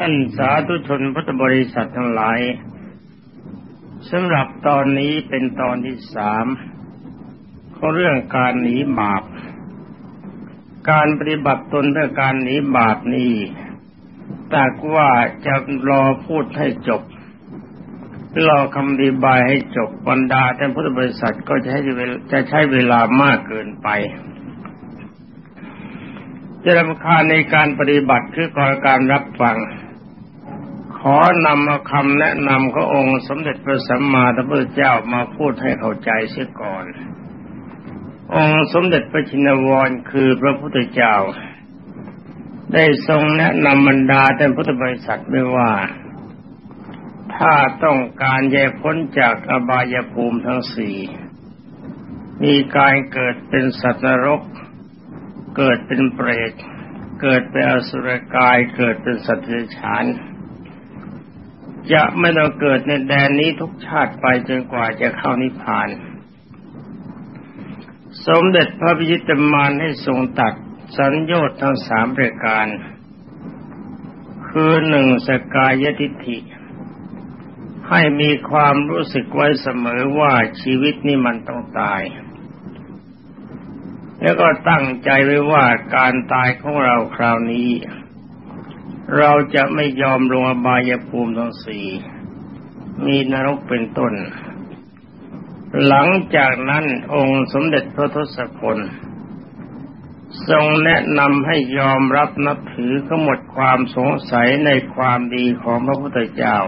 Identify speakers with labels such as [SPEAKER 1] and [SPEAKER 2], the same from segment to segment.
[SPEAKER 1] ท่านสาธุชนพุทธบริษัททั้งหลายสำหรับตอนนี้เป็นตอนที่สามของเรื่องการหนีบาป การปฏิบัติตนเพื่อการหนีบาปนี้แต่ว่าจะรอพูดให้จบรอคำอธิบายให้จบบรรดาท่านพุทธบริษัทก็จะให้จะใช้เวลามากเกินไปจะรำคาญในการปฏิบัติคือก่อการรับฟัง อนำเอาคำแนะนำขององค์สมเด็จพระสัมมาสัมพุทธเจ้ามาพูดให้เข้าใจเสียก่อน องค์สมเด็จพระชินวรคือพระพุทธเจ้า ได้ทรงแนะนำบรรดาท่านพุทธบริษัทไว้ว่า ถ้าต้องการแยกพ้นจากอบายภูมิทั้งสี่มีการเกิดเป็นสัตว์นรก เกิดเป็นเปรต เกิดเป็นอสุรกาย เกิดเป็นสัตว์เดรัจฉาน จะไม่ต้องเกิดในแดนนี้ทุกชาติไปจนกว่าจะเข้านิพพาน สมเด็จพระพิจิตรมานให้ทรงตัดสัญญาทั้งสามประการ คือหนึ่งสกายทิฏฐิ ให้มีความรู้สึกไว้เสมอว่าชีวิตนี้มันต้องตาย แล้วก็ตั้งใจไว้ว่าการตายของเราคราวนี้ เราจะไม่ยอมลงอบายภูมิทั้งสี่มีนรกเป็นต้น หลังจากนั้นองค์สมเด็จพระทศพลทรงแนะนำให้ยอมรับนับถือขหมดความสงสัยในความดีของพระพุทธเจ้า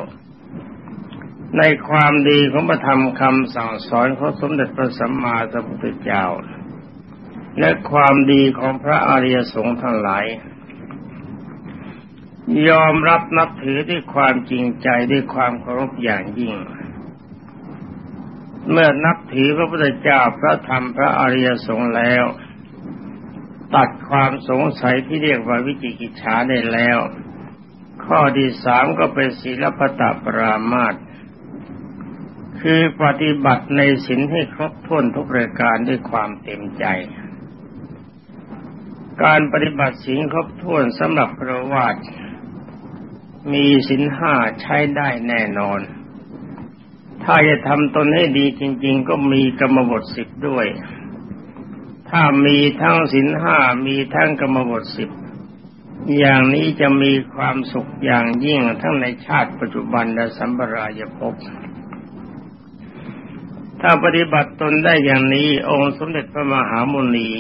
[SPEAKER 1] ในความดีของพระธรรมคำสั่งสอนของสมเด็จพระสัมมาสัมพุทธเจ้า และความดีของพระอริยสงฆ์ทั้งหลาย ยอมรับนับถือด้วยความจริงใจด้วยความเคารพอย่างยิ่ง เมื่อนับถือพระพุทธเจ้าพระธรรมพระอริยสงฆ์แล้ว ตัดความสงสัยที่เรียกว่าวิจิกิจฉาได้แล้ว ข้อที่สามก็เป็นศีลปตปรามาตคือปฏิบัติในศีลให้ครบถ้วนทุกรายการด้วยความเต็มใจการปฏิบัติศีลครบถ้วนสำหรับพระวาด มีศีลห้าใช้ได้แน่นอน ถ้าจะทำตนให้ดีจริง ๆ ก็มีกรรมบทสิบด้วย ถ้ามีทั้งศีลห้ามีทั้งกรรมบทสิบอย่างนี้จะมีความสุขอย่างยิ่งทั้งในชาติปัจจุบันและสัมปรายภพถ้าปฏิบัติตนได้อย่างนี้องค์สมเด็จพระมหามุนี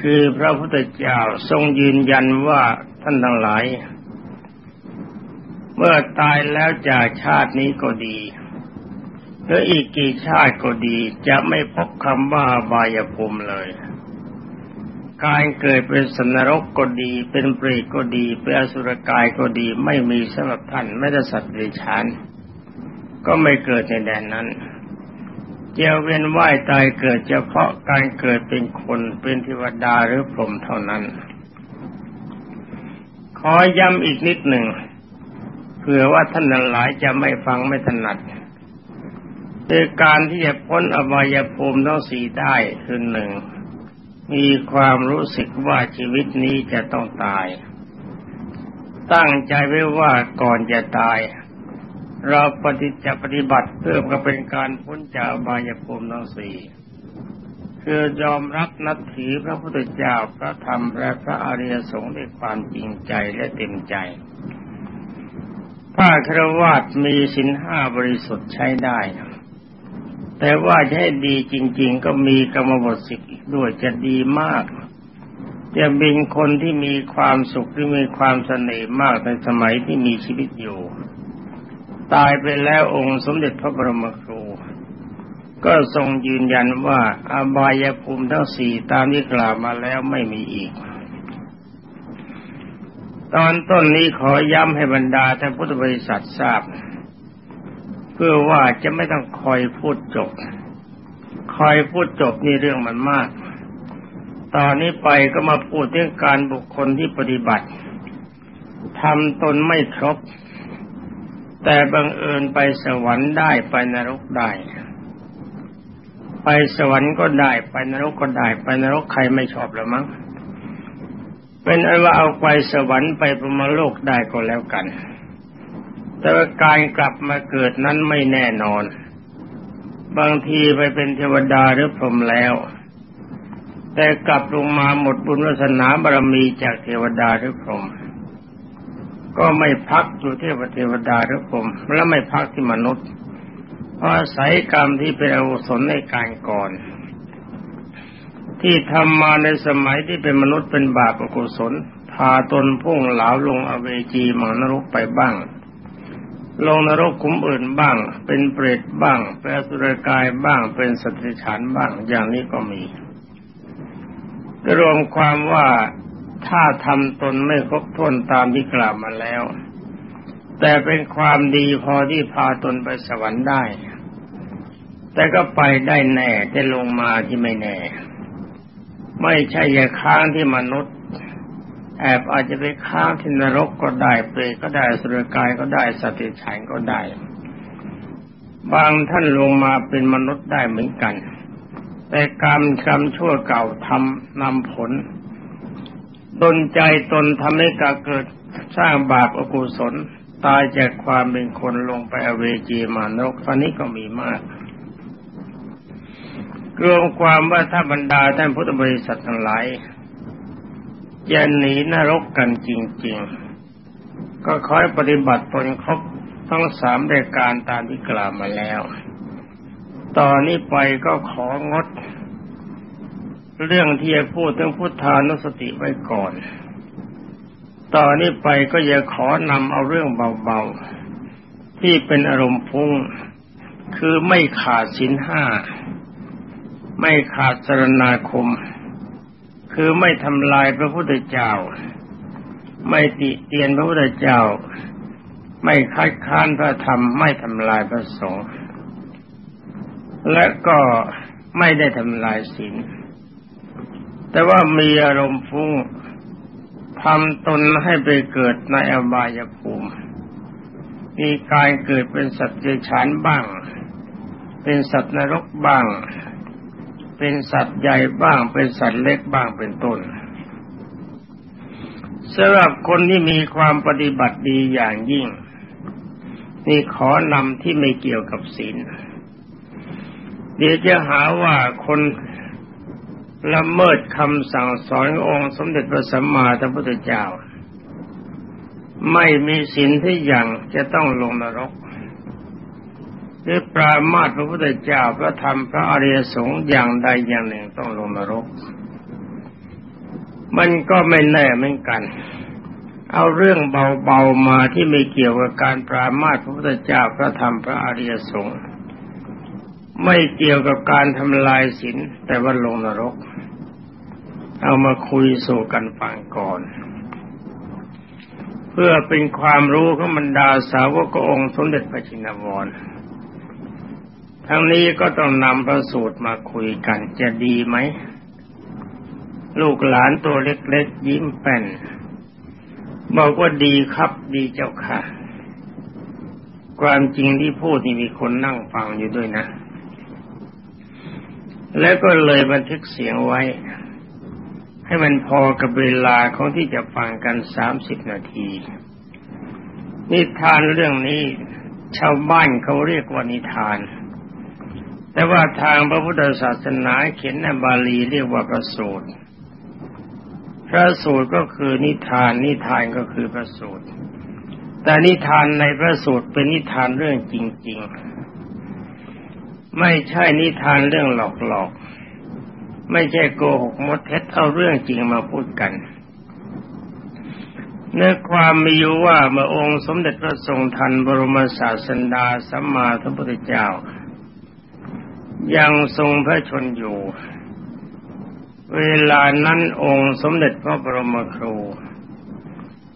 [SPEAKER 1] คือพระพุทธเจ้าทรงยืนยันว่าท่านทั้งหลาย เมื่อตายแล้วจากชาตินี้ก็ดีหรืออีกกี่ชาติก็ดีจะไม่พบคำว่าบายภูมิเลย การเกิดเป็นสนรกก็ดี เป็นเปรตก็ดี เป็นอสุรกายก็ดี ไม่มีสำหรับท่านไม่ได้สัตว์ดรัจฉานก็ไม่เกิดในแดนนั้นเจียวเวียนว่ายตายเกิดเฉพาะการเกิดเป็นคนเป็นเทวดาหรือพรหมเท่านั้น ขอย้ำอีกนิดหนึ่ง เผื่อว่าท่านหลายจะไม่ฟังไม่ถนัดคือการที่จะพ้นอบายภูมิทั้งสี่ได้คือหนึ่ง มีความรู้สึกว่าชีวิตนี้จะต้องตาย ตั้งใจไว้ว่าก่อนจะตาย เราปฏิจะปฏิบัติเพื่อก็เป็นการพ้นจากอบายภูมิทั้งสี่คือยอมรับนับถือพระพุทธเจ้าพระธรรมและพระอริยสงฆ์ด้วยความจริงใจและเต็มใจ ถ้าครวาสมีสินห้าบริสุทธิ์ใช้ได้ แต่ว่าจะให้ดีจริง ๆ ก็มีกรรมบทสิกอีกด้วยจะดีมากจะเป็นคนที่มีความสุขที่มีความเสน่ห์มากในสมัยที่มีชีวิตอยู่ ตายไปแล้วองค์สมเด็จพระบรมครู ก็ทรงยืนยันว่า อบายภูมิทั้งสี่ตามที่กล่าวมาแล้วไม่มีอีก ตอนต้นนี้ขอย้ำให้บรรดาท่านพุทธบริษัททราบ เพื่อว่าจะไม่ต้องคอยพูดจบ คอยพูดจบนี่เรื่องมันมาก ตอนนี้ไปก็มาพูดเรื่องการบุคคลที่ปฏิบัติทำตนไม่ครบ แต่บังเอิญไปสวรรค์ได้ไปนรกได้ ไปสวรรค์ก็ได้ ไปนรกก็ได้ ไปนรกใครไม่ชอบหรือมั้ง เป็นอันว่าเอาไปสวรรค์ไปพรหมโลกได้ก็แล้วกัน แต่ว่าการกลับมาเกิดนั้นไม่แน่นอน บางทีไปเป็นเทวดาหรือพรหมแล้ว แต่กลับลงมาหมดบุญวาสนาบารมีจากเทวดาหรือพรหมก็ไม่พักอยู่เทวเทวดาหรือพรหมและไม่พักที่มนุษย์เพราะอาศัยกรรมที่เป็นอกุศลในการก่อน ที่ทำมาในสมัยที่เป็นมนุษย์เป็นบาปอกุศลพาตนพุ่งหลาวลงอเวจีมังนรกไปบ้าง ลงนรกคุ้มอื่นบ้าง เป็นเปรตบ้างเป็นอสุรกายบ้างเป็นสัตว์ฉานบ้างอย่างนี้ก็มีรวมความว่าถ้าทำตนไม่ครบถ้วนตามที่กล่าวมาแล้ว แต่เป็นความดีพอที่พาตนไปสวรรค์ได้ แต่ก็ไปได้แน่แต่ลงมาที่ไม่แน่ ไม่ใช่อย่าค้างที่มนุษย์ แอบอาจจะไปค้างที่นรกก็ได้เปรตก็ได้สุรกายก็ได้สติฉันก็ได้ บางท่านลงมาเป็นมนุษย์ได้เหมือนกัน แต่กรรมกรรมชั่วเก่าทำนำผลตนใจตนทำให้กาเกิดสร้างบาปอกุศล ตายจากความเป็นคนลงไปอเวจีมานรกตอนนี้ก็มีมาก รวมความว่าถ้าบรรดาท่านพุทธบริษัททั้งหลายจะหนีนรกกันจริง ๆ ก็คอยปฏิบัติตนครบทั้งสามรายการตามที่กล่าวมาแล้ว ตอนนี้ไปก็ของด เรื่องที่จะพูดถึงพุทธานุสติไว้ก่อน ตอนนี้ไปก็จะขอนำเอาเรื่องเบาๆ ที่เป็นอารมณ์พุ่ง คือไม่ขาดสินห้า ไม่ขาดสรณาคม คือไม่ทำลายพระพุทธเจ้า ไม่ติเตียนพระพุทธเจ้า ไม่คัดค้านพระธรรม ไม่ทำลายพระสงฆ์และก็ไม่ได้ทำลายศีลแต่ว่ามีอารมณ์ฟุ้งทำตนให้ไปเกิดในอบายภูมิ มีกายเกิดเป็นสัตว์เดรัจฉานบ้าง เป็นสัตว์นรกบ้าง เป็นสัตว์ใหญ่บ้าง เป็นสัตว์เล็กบ้างเป็นต้นสำหรับคนที่มีความปฏิบัติดีอย่างยิ่ง นี่ขอนำที่ไม่เกี่ยวกับศีลเดี๋ยวจะหาว่าคนละเมิดคำสั่งสอนองค์สมเด็จพระสัมมาสัมพุทธเจ้า ไม่มีศีลที่อย่างจะต้องลงนรก หรือปรามาสพระพุทธเจ้าพระธรรมพระอริยสงฆ์อย่างใดอย่างหนึ่งต้องลงนรก มันก็ไม่แน่เหมือนกัน เอาเรื่องเบาๆมาที่ไม่เกี่ยวกับการปรามาสพระพุทธเจ้าพระธรรมพระอริยสงฆ์ไม่เกี่ยวกับการทำลายศีลแต่ว่าลงนรก เอามาคุยสู่กันฟังก่อน เพื่อเป็นความรู้ของบรรดาสาวกองค์สมเด็จพระชินวร ทั้งนี้ก็ต้องนำพระสูตรมาคุยกันจะดีไหม ลูกหลานตัวเล็กๆยิ้มแป้น บอกว่าดีครับดีเจ้าค่ะ ความจริงที่พูดนี่มีคนนั่งฟังอยู่ด้วยนะ แล้วก็เลยบันทึกเสียงไว้ ให้มันพอกับเวลาของที่จะฟังกันสามสิบนาทีนิทานเรื่องนี้ชาวบ้านเขาเรียกว่านิทาน แต่ว่าทางพระพุทธศาสนาเขียนในบาลีเรียกว่าประสูตร พระสูตรก็คือนิทาน นิทานก็คือพระสูตร แต่นิทานในพระสูตรเป็นนิทานเรื่องจริง ๆ ไม่ใช่นิทานเรื่องหลอกหลอกไม่ใช่โกหกมดเท็จเอาเรื่องจริงมาพูดกันเนื้อความมีอยู่ว่าเมื่อองค์สมเด็จพระทรงทันบรมศาสดาสัมมาสัมพุทธเจ้า ยังทรงพระชนอยู่ เวลานั้นองค์สมเด็จพระบรมครู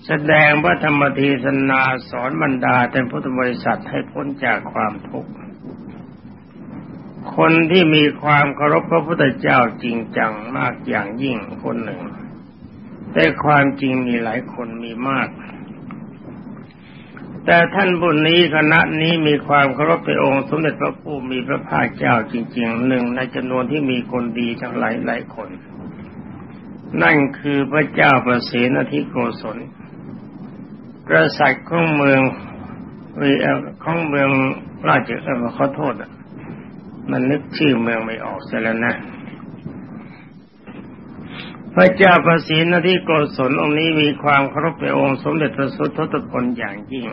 [SPEAKER 1] แสดงพระธรรมเทศนาสอนบรรดาแต่พุทธบริษัทให้พ้นจากความทุกข์ คนที่มีความเคารพพระพุทธเจ้าจริงจังมากอย่างยิ่งคนหนึ่ง แต่ความจริงมีหลายคนมีมาก แต่ท่านบุญนี้คณะนี้มีความเคารพในองค์สมเด็จพระผู้มีพระภาคเจ้าจริงๆหนึ่งในจำนวนที่มีคนดีทั้งหลายหลายคน นั่นคือพระเจ้าประเสนทิโกศลกษัตริย์ของเมืองของเมืองราชเออขอโทษอะมันนึกชื่อเมืองไม่ออกเสียแล้วนะ พระเจ้าประสิทธิโกศลองค์นี้มีความเคารพในองค์สมเด็จพระสุทธพลอย่างยิ่ง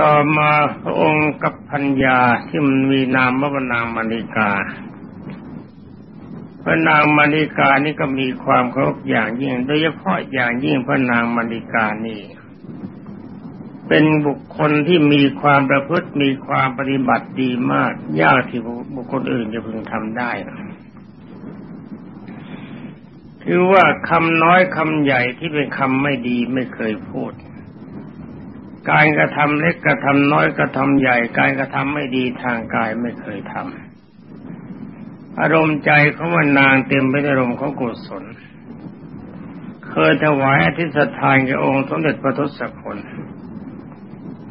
[SPEAKER 1] ต่อมาพระองค์กับพัญญาที่มันมีนามว่านางมณิกาพระนางมณิกานี่ก็มีความเคารพอย่างยิ่ง โดยเฉพาะอย่างยิ่งพระนางมณิกานี่ เป็นบุคคลที่มีความประพฤติมีความปฏิบัติดีมาก ยากที่บุคคลอื่นจะพึงทำได้ คือว่าคำน้อยคำใหญ่ที่เป็นคำไม่ดีไม่เคยพูด การกระทำเล็กกระทำน้อยกระทำใหญ่ การกระทำไม่ดีทางกายไม่เคยทำอารมณ์ใจของมันนางเต็มไปด้วยอารมณ์ของกุศลเคยถวายอธิษฐานแก่องค์สมเด็จพระทศพล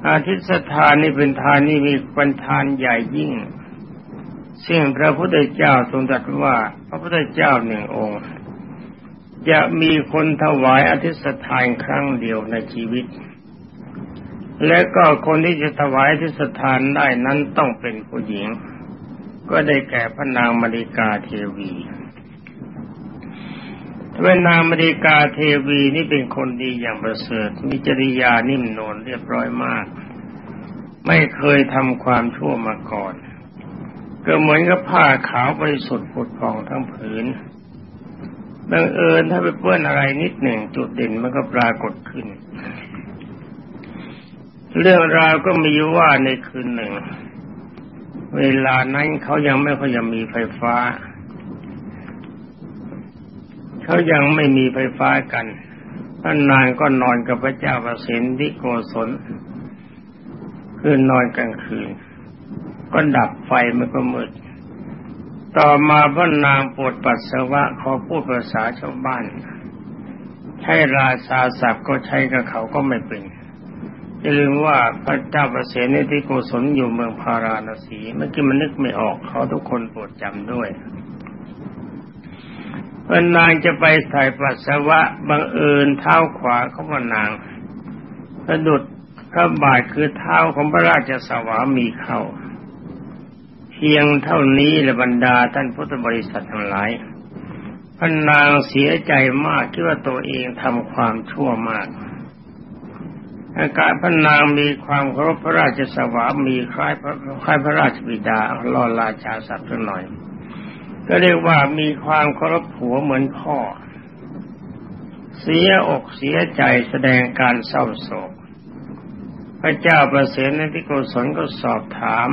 [SPEAKER 1] อาทิตสทานนี่เป็นทานนี่มีเป็นทานใหญ่ยิ่งซึ่งพระพุทธเจ้าทรงตรัสว่า พระพุทธเจ้าหนึ่งองค์ จะมีคนถวายอธิษฐานครั้งเดียวในชีวิต และก็คนที่จะถวายอธิษฐานได้นั้นต้องเป็นผู้หญิง ก็ได้แก่พระนางมริกาเทวีเวนางมริกาเทวีนี่เป็นคนดีอย่างประเสริฐมีจริยานิ่มนวลเรียบร้อยมาก ไม่เคยทำความชั่วมาก่อน ก็เหมือนกับผ้าขาวบริสุทธิ์ผุดผ่องทั้งผืน บังเอิญถ้าไปเปื้อนอะไรนิดหนึ่งจุดเด่นมันก็ปรากฏขึ้น เรื่องราวก็มีว่าในคืนหนึ่ง เวลานั้นเขายังไม่ค่อยจะมีไฟฟ้า เขายังไม่มีไฟฟ้ากันท่านนางก็นอนกับพระเจ้าประสิทธิโกศลคือนอนกลางคืน ก็ดับไฟมันก็มืด ต่อมาพระนางปวดปัสสาวะขอพูดภาษาชาวบ้านใช้ราชาศัพท์ก็ใช้กับเขาก็ไม่เป็นอย่าลืมว่าพระเจ้าประเสนิธิโกศลอยู่เมืองพาราณสีเมื่อกี้มันนึกไม่ออกเขาทุกคนโปรดจำด้วยเมื่อนางจะไปถ่ายปัสสาวะบังเอิญเท้าขวาของพระนางสะดุดพระบาทคือเท้าของพระราชสวามีเข้า พียงเท่านี้ละบรรดาท่านพุทธบริษัททั้งหลายพระนางเสียใจมากคิดว่าตัวเองทำความชั่วมาก อาการพระนางมีความเคารพพระราชสวามีคล้ายพระคล้ายพระราชบิดารอราชาศัพท์สักหน่อย ก็เรียกว่ามีความเคารพผัวเหมือนพ่อ เสียอกเสียใจแสดงการเศร้าโศก พระเจ้าประเสนที่โกศลก็สอบถาม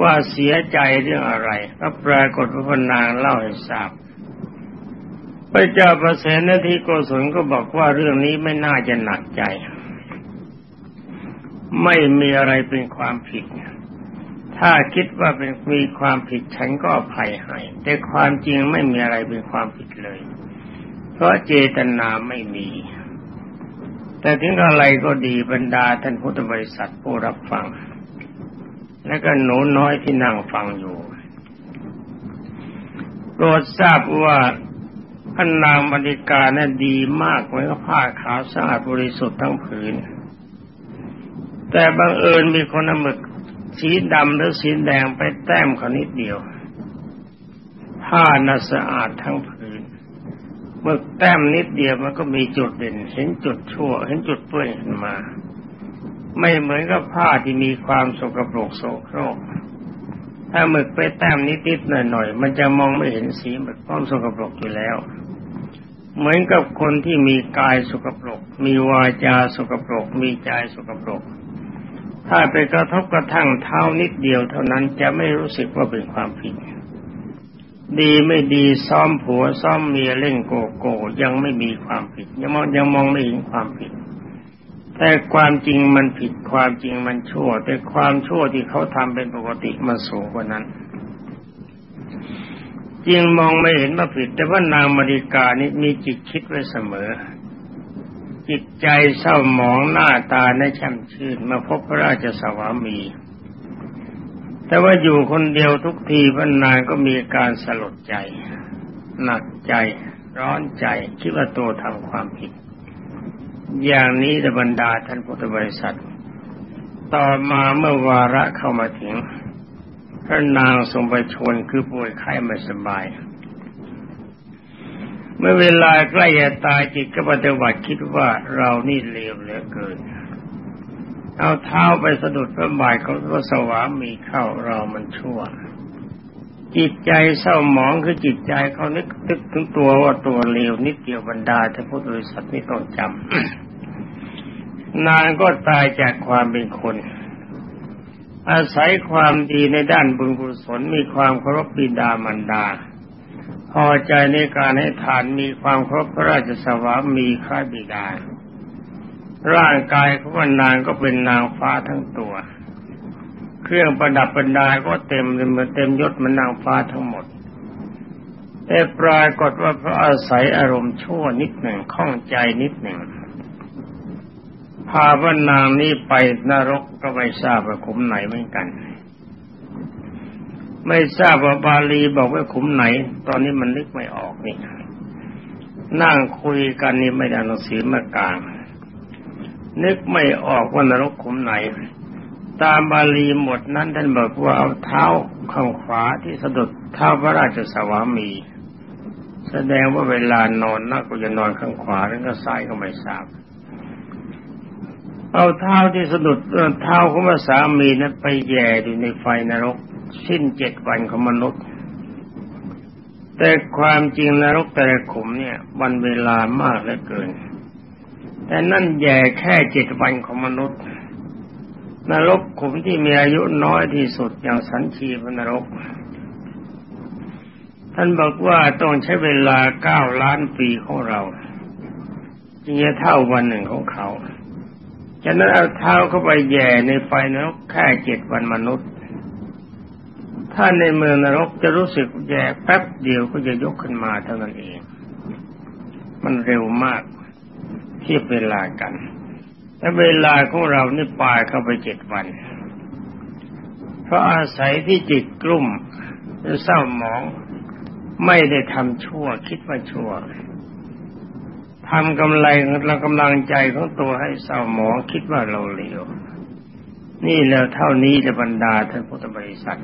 [SPEAKER 1] ว่าเสียใจเรื่องอะไรก็ปรากฏว่าพนางเล่าให้ทราบพระเจ้าประเสนที่โกศลก็บอกว่าเรื่องนี้ไม่น่าจะหนักใจ ไม่มีอะไรเป็นความผิด ถ้าคิดว่าเป็นมีความผิดฉันก็อภัยให้แต่ความจริงไม่มีอะไรเป็นความผิดเลย เพราะเจตนาไม่มี แต่ถึงอะไรก็ดีบรรดาท่านพุทธบริษัทผู้รับฟัง และก็หนูน้อยที่นั่งฟังอยู่โปรดทราบว่าพระนนางบริการนั้นดีมากไว้ก็ผ้าขาวสะอาดบริสุทธิ์ทั้งผืน แต่บังเอิญมีคนหมึกสีดำหรือสีแดงไปแต้มเขานิดเดียว ผ้าน่าสะอาดทั้งผืนเมื่อแต้มนิดเดียวมันก็มีจุดเด่น เห็นจุดชั่ว เห็นจุดเปื้อนขึ้นมา ไม่เหมือนกับผ้าที่มีความสกปรกโสโครก ถ้าหมึกไปแต้มนิดๆหน่อยๆมันจะมองไม่เห็นสีหมึกเพราะสกปรกอยู่แล้ว เหมือนกับคนที่มีกายสกปรก มีวาจาสกปรก มีใจสกปรก ถ้าไปกระทบกระทั่งเท้านิดเดียว เท่านั้นจะไม่รู้สึกว่าเป็นความผิดดีไม่ดีซ้อมผัวซ้อมเมียเล่นโกโก้ยังไม่มีความผิด ยังมองยังมองไม่เห็นความผิด แต่ความจริงมันผิดความจริงมันชั่ว แต่ความชั่วที่เขาทำเป็นปกติมันสูงกว่านั้นจริงมองไม่เห็นว่าผิด แต่ว่านางมาริกานี่มีจิตคิดไว้เสมอ จิตใจเศร้าหมองหน้าตาในช่ำชื่นมาพบพระราชสวามี แต่ว่าอยู่คนเดียวทุกทีพระนางก็มีการสลดใจ หนักใจ ร้อนใจ คิดว่าตัวทำความผิด อย่างนี้บรรดาท่านพุทธบริษัท ต่อมาเมื่อวาระเข้ามาถึงพระนางทรงไปชนคือป่วยไข้ไม่สบาย เมื่อเวลาใกล้จะตายจิตก็ปฏิบัติคิดว่าเรานี่เลวเหลือเกิน เอาเท้าไปสะดุดพระบาทของพระสวามีเข้าเรามันชั่ว จิตใจเศร้าหมองคือจิตใจเขานึกตึกถึงตัวว่าตัวเลวนิดเดียวบรรดาแต่พุทธบริษัทนี่ต้องจำนางก็ตายจากความเป็นคน อาศัยความดีในด้านบุญกุศลมีความเคารพบิดามารดา พอใจในการให้ทานมีความเคารพพระราชสวามีข้าบิดา ร่างกายของนางก็เป็นนางฟ้าทั้งตัว เครื่องประดับบรรดาก็เต็มเหมือนเต็มยศมันนางฟ้าทั้งหมด แต่ปรากฏว่าเพราะอาศัยอารมณ์ชั่วนิดหนึ่งข้องใจนิดหนึ่งพาว่านางนี้ไปนรกก็ไม่ทราบว่าขุมไหนเหมือนกัน ไม่ทราบว่าบาลีบอกว่าขุมไหน ตอนนี้มันนึกไม่ออกนี่นั่งคุยกันนี่ไม่ได้หนังสือมากลาง นึกไม่ออกว่านรกขุมไหน ตามบาลีหมดนั้นท่านบอกว่าเอาเท้าข้างขวาที่สะดุดเท้าพระราชสวามี แสดงว่าเวลานอนน่าก็จะนอนข้างขวาแล้วก็ซ้ายก็ไม่ทราบเอาเท้าที่สะดุดเท้าของพระสามีนั้นไปแย่อยู่ในไฟนรก สิ้นเจ็ดวันของมนุษย์ แต่ความจริงนรกแต่ละขุมเนี่ยวันเวลามากเหลือเกิน แต่นั่นแย่แค่เจ็ดวันของมนุษย์ นรกขุมที่มีอายุน้อยที่สุดอย่างสันชีพนรก ท่านบอกว่าต้องใช้เวลาเก้าล้านปีของเราจึงจะเท่าวันหนึ่งของเขาฉะนั้นเอาเท้าเข้าไปแย่ในไฟนรกแค่เจ็ดวันมนุษย์ ถ้าในเมืองนรกจะรู้สึกแย่แป๊บเดียวก็จะยกขึ้นมาเท่านั้นเอง มันเร็วมากเทียบเวลากัน และเวลาของเรานี่ปลายเข้าไปเจ็ดวัน เพราะอาศัยที่จิตกลุ่มหรือเศร้าหมอง ไม่ได้ทำชั่วคิดว่าชั่วทำกำไรเรากำลังใจของตัวให้เศร้าหมองคิดว่าเราเลวนี่แล้วเท่านี้จะบรรดาท่านพุทธบริษัท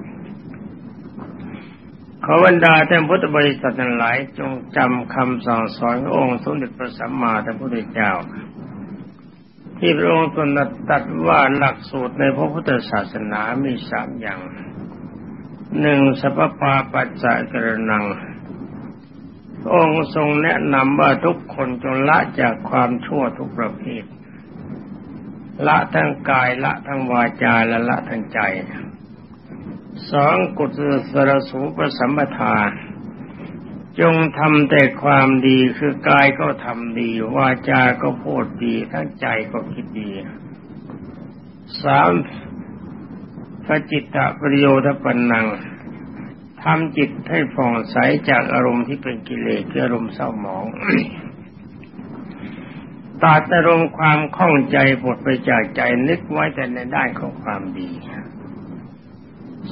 [SPEAKER 1] ขอบรรดาท่านพุทธบริษัททั้งหลายจงจำคำสั่งสอนขององค์สมเด็จพระสัมมาสัมพุทธเจ้า ที่พระองค์ตรัสตัดว่าหลักสูตรในพระพุทธศาสนามีสามอย่างหนึ่งสัพพาปัจจัยกระนัง องค์ทรงแนะนำว่าทุกคนจงละจากความชั่วทุกประเภท ละทั้งกายละทั้งวาจาและละทั้งใจ สองกุศลสรสูปสัมปทา จงทำแต่ความดีคือกายก็ทำดีวาจาก็พูดดีทั้งใจก็คิดดีสามพระจิตตประโยชน์ปันนังทำจิตให้ฟ่องใสจากอารมณ์ที่เป็นกิเลสคืออารมณ์เศร้าหมองตัดอารมณ์ความข้องใจหมดไปจากใจนึกไว้แต่ในด้านของความดี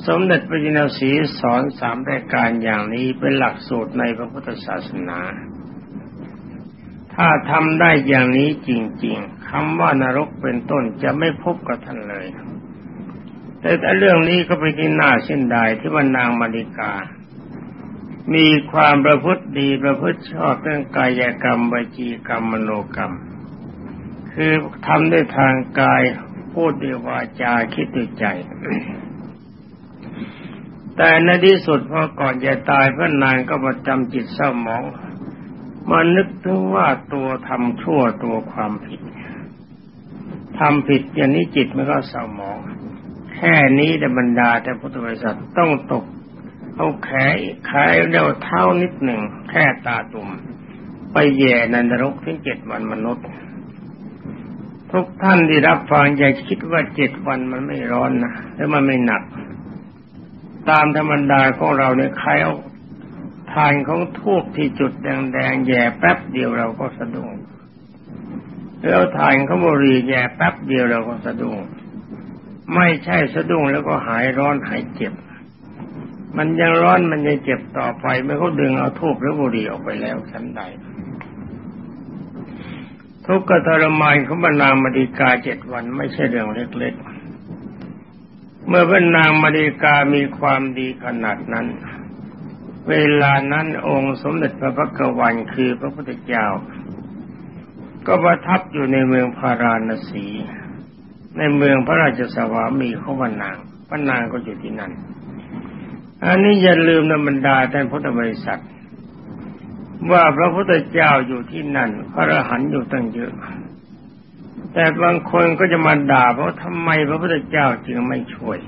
[SPEAKER 1] สมเด็จพระจินสีสอนสามรายการอย่างนี้เป็นหลักสูตรในพระพุทธศาสนา ถ้าทำได้อย่างนี้จริง ๆคำว่านรกเป็นต้นจะไม่พบกับท่านเลย แต่เรื่องนี้ก็เป็นที่น่าเส้นดายที่ว่านางมาริกา มีความประพฤติดีประพฤติชอบเรื่องกายกรรมวจีกรรมมโนกรรม คือทำด้วยทางกายพูดด้วยวาจาคิดด้วยใจ แต่ในที่สุดพอก่อนจะตายพระนางก็มาจำจิตเศร้าหมองมานึกถึงว่าตัวทำชั่วตัวความผิดทำผิดอย่างนี้จิตมันก็เศร้าหมอง แค่นี้แต่บรรดาแต่พุทธบริษัทต้องตก เอาแขนขายเดียวเท้านิดหนึ่งแค่ตาตุ่มไปแย่นันรกถึงเจ็ดวันมนุษย์ ทุกท่านที่รับฟังอย่าคิดว่าเจ็ดวันมันไม่ร้อนนะแล้วมันไม่หนัก ตามธรรมดาของเราเนี่ยใครเอาทานของทูบที่จุดแดงๆแย่แป๊บเดียวเราก็สะดุ้งแล้วทานของบุหรี่แย่แป๊บเดียวเราก็สะดุ้งไม่ใช่สะดุ้งแล้วก็หายร้อนหายเจ็บ มันยังร้อนมันยังเจ็บต่อไปเมื่อเขาดึงเอาทูบหรือบุหรี่ออกไปแล้วชั้นใดทุกข์กทรมานของบรรนามดีกาเจ็ดวันไม่ใช่เรื่องเล็กๆ เมื่อบรรนางมาดีกามีความดีขนาดนั้น เวลานั้นองค์สมเด็จพระพักวันคือพระพุทธเจ้า ก็ประทับอยู่ในเมืองพาราณสี ในเมืองพระราชสวามีของบรรนางบรรนางก็อยู่ที่นั่น อันนี้อย่าลืมนะบรรดาท่านพุทธบริษัท ว่าพระพุทธเจ้าอยู่ที่นั่น พระอรหันต์อยู่ตั้งเยอะ แต่บางคนก็จะมาด่าเพราะทำไมพระพุทธเจ้าจึงไม่ช่วย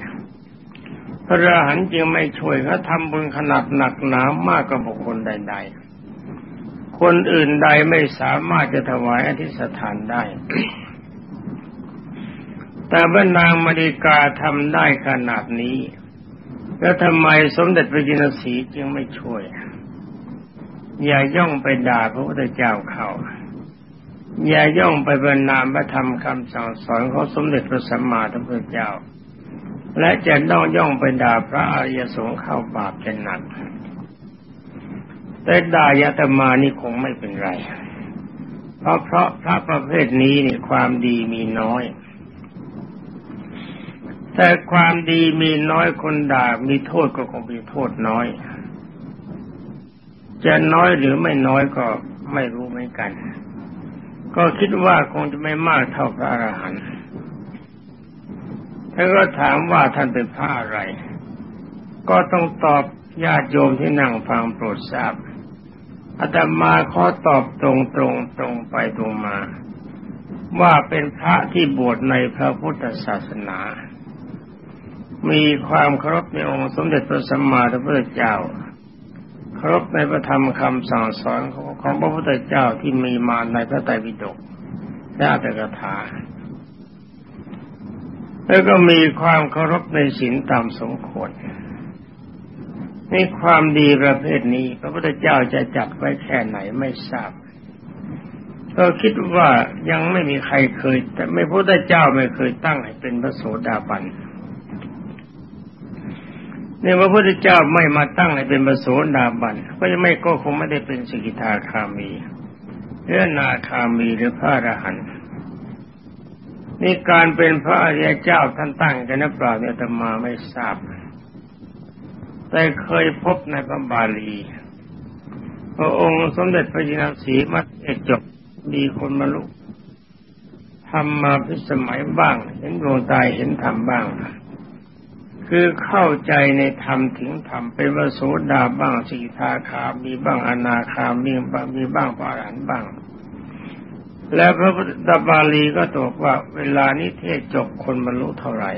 [SPEAKER 1] พระอรหันต์จึงไม่ช่วยเขาทำบุญขนาดหนักหนามากกว่าบุคคลใด ๆ คนอื่นใดไม่สามารถจะถวายอธิษฐานได้ แต่บรรนางมณีกาทำได้ขนาดนี้ แล้วทำไมสมเด็จพระจินสีจึงไม่ช่วย อย่าย่องไปด่าพระพุทธเจ้าเขา อย่าย่องไปบรรนามพระธรรมคำสั่งสอนของสมเด็จพระสัมมาสัมพุทธเจ้า และจะต้องย่องไปด่าพระอริยสงฆ์เข้าบาปจะหนัก แต่ด่ายาตมานี่คงไม่เป็นไร เพราะเพราะพระประเภทนี้นี่ความดีมีน้อย แต่ความดีมีน้อยคนด่ามีโทษก็คงมีโทษน้อย จะน้อยหรือไม่น้อยก็ไม่รู้เหมือนกัน ก็คิดว่าคงจะไม่มากเท่าพระอรหันต์ถ้าก็ถามว่าท่านเป็นพระอะไร ก็ต้องตอบญาติโยมที่นั่งฟังโปรดทราบอาตมาขอตอบตรงตรงตรงไปตรงมา ว่าเป็นพระที่บวชในพระพุทธศาสนา มีความเคารพในองค์สมเด็จพระสัมมาสัมพุทธเจ้า เคารพในพระธรรมคำสั่งสอนของพระพุทธเจ้าที่มีมาในพระไตรปิฎกและอัตถกถา แล้วก็มีความเคารพในศีลตามสมควรในความดีประเภทนี้ พระพุทธเจ้าจะจัดไว้แค่ไหนไม่ทราบก็คิดว่ายังไม่มีใครเคย แต่ไม่พระพุทธเจ้าไม่เคยตั้งให้เป็นพระโสดาบัน เนี่ยพระพุทธเจ้าไม่มาตั้งให้เป็นประโสดาบันก็จะไม่ก็คงไม่ได้เป็นสกิทาคามีหรือนาคามีหรือพระอรหันต์นี่การเป็นพระอริยเจ้าท่านตั้งกันนะเปล่าเนี่ยธรรมาไม่ทราบ แต่เคยพบในพระบาลีพระองค์สมเด็จพระจินสีมัดเอจบมีคนมาลุกทำมาพิสมัยบ้าง เห็นดวงตายเห็นธรรมบ้าง คือเข้าใจในธรรมถึงธรรมเป็นวโสดาบ้างสีทาคามีบ้างอนาคามีบ้างมีบ้างปารันบ้าง แล้วพระพุทธบาลีก็ตกว่าเวลานี้เทศจบคนบรรลุเท่าไหร่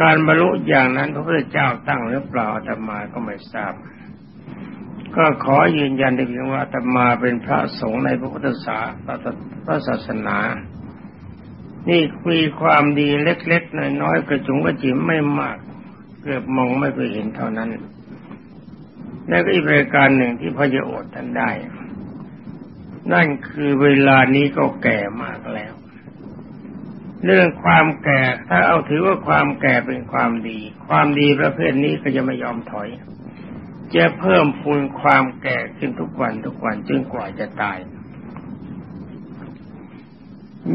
[SPEAKER 1] การบรรลุอย่างนั้นพระพุทธเจ้าตั้งหรือเปล่าธรรมาก็ไม่ทราบ ก็ขอยืนยันได้เพียงว่าธรรมาเป็นพระสงฆ์ในพระพุทธศาสศาสนา นี่มีความดีเล็กๆน้อยๆกระจุงกระจิ๋มไม่มาก เกือบมองไม่เคยเห็นเท่านั้น และก็อีกรายการหนึ่งที่พระจะอดท่านได้ นั่นคือเวลานี้ก็แก่มากแล้ว เรื่องความแก่ถ้าเอาถือว่าความแก่เป็นความดี ความดีประเภทนี้ก็จะไม่ยอมถอย จะเพิ่มพูนความแก่ขึ้นทุกวันทุกวันจนกว่าจะตาย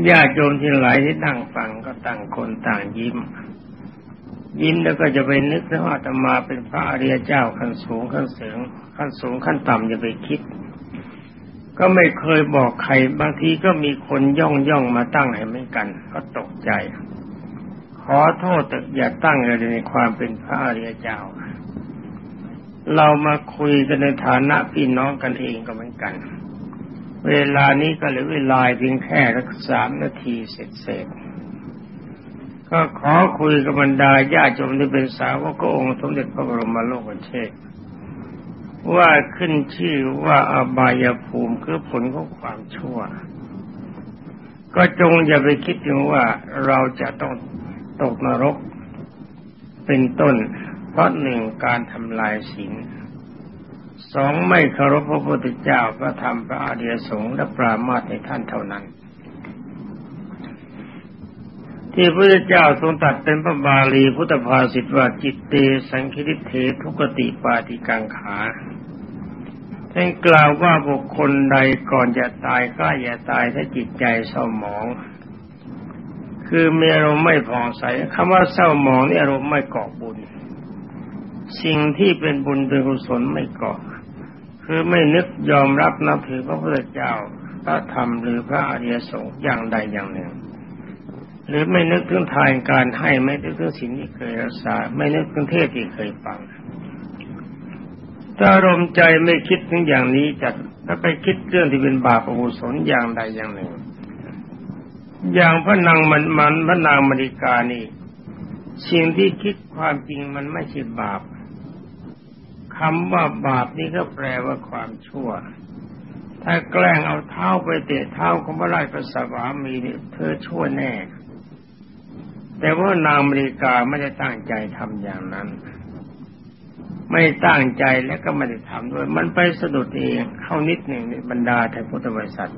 [SPEAKER 1] ญาติโยมที่หลายที่นั่งฟังก็ต่างคนต่างยิ้ม ยิ้มแล้วก็จะไปนึกว่าอาตมาเป็นพระอริยเจ้าขั้นสูงขั้นเสูงขั้นสูงขั้นต่ำอย่าไปคิด ก็ไม่เคยบอกใครบางทีก็มีคนย่องย่องมาตั้งให้ไม่กัน ก็ตกใจ ขอโทษแต่อย่าตั้งเลยในความเป็นพระอริยเจ้า เรามาคุยกันในฐานะพี่น้องกันเองก็เหมือนกัน เวลานี้ก็เหลือเวลาเพียงแค่สักสามนาทีเสร็จเสร็จก็ขอคุยกับบรรดาญาติโยมที่เป็นสาวกองค์สมเด็จพระบรมโลกเชษว่าขึ้นชื่อว่าอบายภูมิคือผลของความชั่ว ก็จงอย่าไปคิดถึงว่าเราจะต้องตกนรกเป็นต้น เพราะหนึ่งการทำลายศีล สองไม่เคารพพระพุทธเจ้าพระธรรมพระอริยสงฆ์และปรามาสในท่านเท่านั้น ที่ที่พระเจ้าทรงตัดเป็นพระบาลีพุทธภาษิตว่าจิตเตสังคิริเททุกติปาติกังขาท่านกล่าวว่าบุคคลใดก่อนจะตายก็อย่าตายถ้าจิตใจเศร้าหมอง คือมีอารมณ์ไม่ผ่องใสคำว่าเศร้าหมองนี่อารมณ์ไม่เกาะบุญ สิ่งที่เป็นบุญเป็นกุศลไม่เกาะ คือไม่นึกยอมรับนับถือพระพุทธเจ้า พระธรรมหรือพระอริยสงฆ์อย่างใดอย่างหนึ่ง หรือไม่นึกถึงทานการให้ไม่นึกถึงสิ่งที่เคยรักษา ไม่นึกถึงเทศที่เคยฟังถ้าอารมณ์ใจไม่คิดถึงอย่างนี้จะถ้าไปคิดเรื่องที่เป็นบาปอกุศลอย่างใดอย่างหนึ่ง อย่างพระนางมันมันพระนางมริกานี่สิ่งที่คิดความจริงมันไม่ใช่บาป คำว่าบาปนี่ก็แปลว่าความชั่ว ถ้าแกล้งเอาเท้าไปเตะเท้าของพระราชสวามีนี่เธอชั่วแน่ แต่ว่านางมริกาไม่ได้ตั้งใจทำอย่างนั้น ไม่ตั้งใจแล้วก็ไม่ได้ทำด้วย มันไปสะดุดเองเข้านิดหนึ่งในบรรดาท่านพุทธบริษัท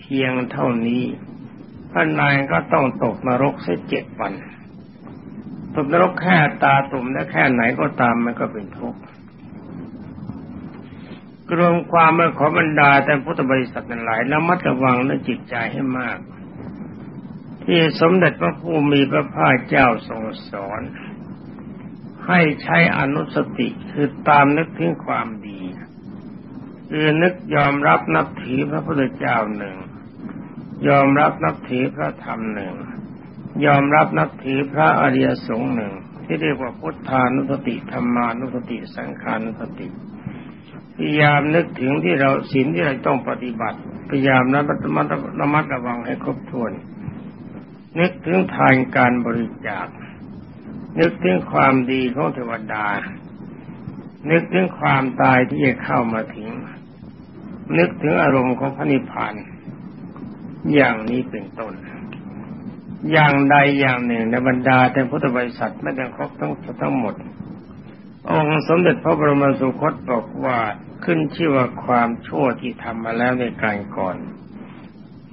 [SPEAKER 1] เพียงเท่านี้พระนายก็ต้องตกนรกเสียเจ็ดวันตกนรกแค่ตาตุ่มและแค่ไหนก็ตามมันก็เป็นทุกข์ รวมความเมื่อขอบรรดาแต่พุทธบริษัทนั้นหลายระมัดระวังในจิตใจให้มาก ที่สมเด็จพระผู้มีพระภาคเจ้าทรงสอน ให้ใช้อนุสติคือตามนึกถึงความดีคือนึกยอมรับนับถือพระพุทธเจ้าหนึ่ง ยอมรับนับถือพระธรรมหนึ่ง ยอมรับนับถือพระอริยสงฆ์หนึ่ง ที่เรียกว่าพุทธานุสติธรรมานุสติสังขานุสติ พยายามนึกถึงที่เราศีลที่เราต้องปฏิบัติ พยายามระมัดระมัดระวังให้ครบถ้วน นึกถึงทานการบริจาค นึกถึงความดีของเทวดา นึกถึงความตายที่จะเข้ามาถึง นึกถึงอารมณ์ของพระนิพพานอย่างนี้เป็นต้น อย่างใดอย่างหนึ่งในบรรดาแต่พุทธบริษัทไม่ได้ครบทั้งทั้งหมด องค์สมเด็จพระบรมสุคตบอกว่าขึ้นชื่อว่าความชั่วที่ทำมาแล้วในการก่อน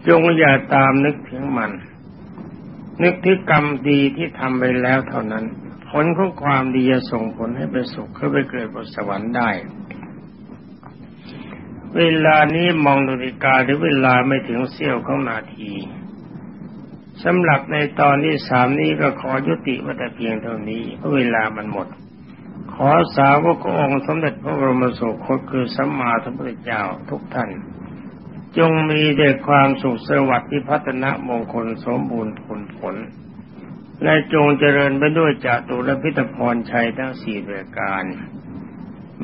[SPEAKER 1] จงอย่าตามนึกถึงมัน นึกถึงกรรมดีที่ทำไปแล้วเท่านั้น ผลของความดีจะส่งผลให้ไปสุขขึ้นไปเกิดบนสวรรค์ได้ เวลานี้มองนาฬิกาหรือเวลาไม่ถึงเสี้ยวของนาทีสำหรับในตอนที่สามนี้ก็ขอยุติว่าแต่เพียงเท่านี้เพราะเวลามันหมด อสาวกองค์สมเด็จพระบรมโสคตคือสัมมาสัมพุทธเจ้าทุกท่าน จงมีแต่ความสุขสวัสดิ์ที่พัฒนามงคลสมบูรณ์ผลผล และจงเจริญไปด้วยจตุรพิธพรชัยทั้งสี่ประการ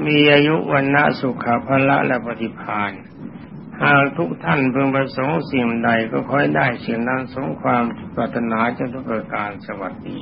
[SPEAKER 1] มีอายุวันณะสุขภละและปฏิพานหากทุกท่านเพิ่งประสงค์สิ่งใดก็ค่อยได้สิ่งนั้นสมความปรารถนาจนทุกประการสวัสดี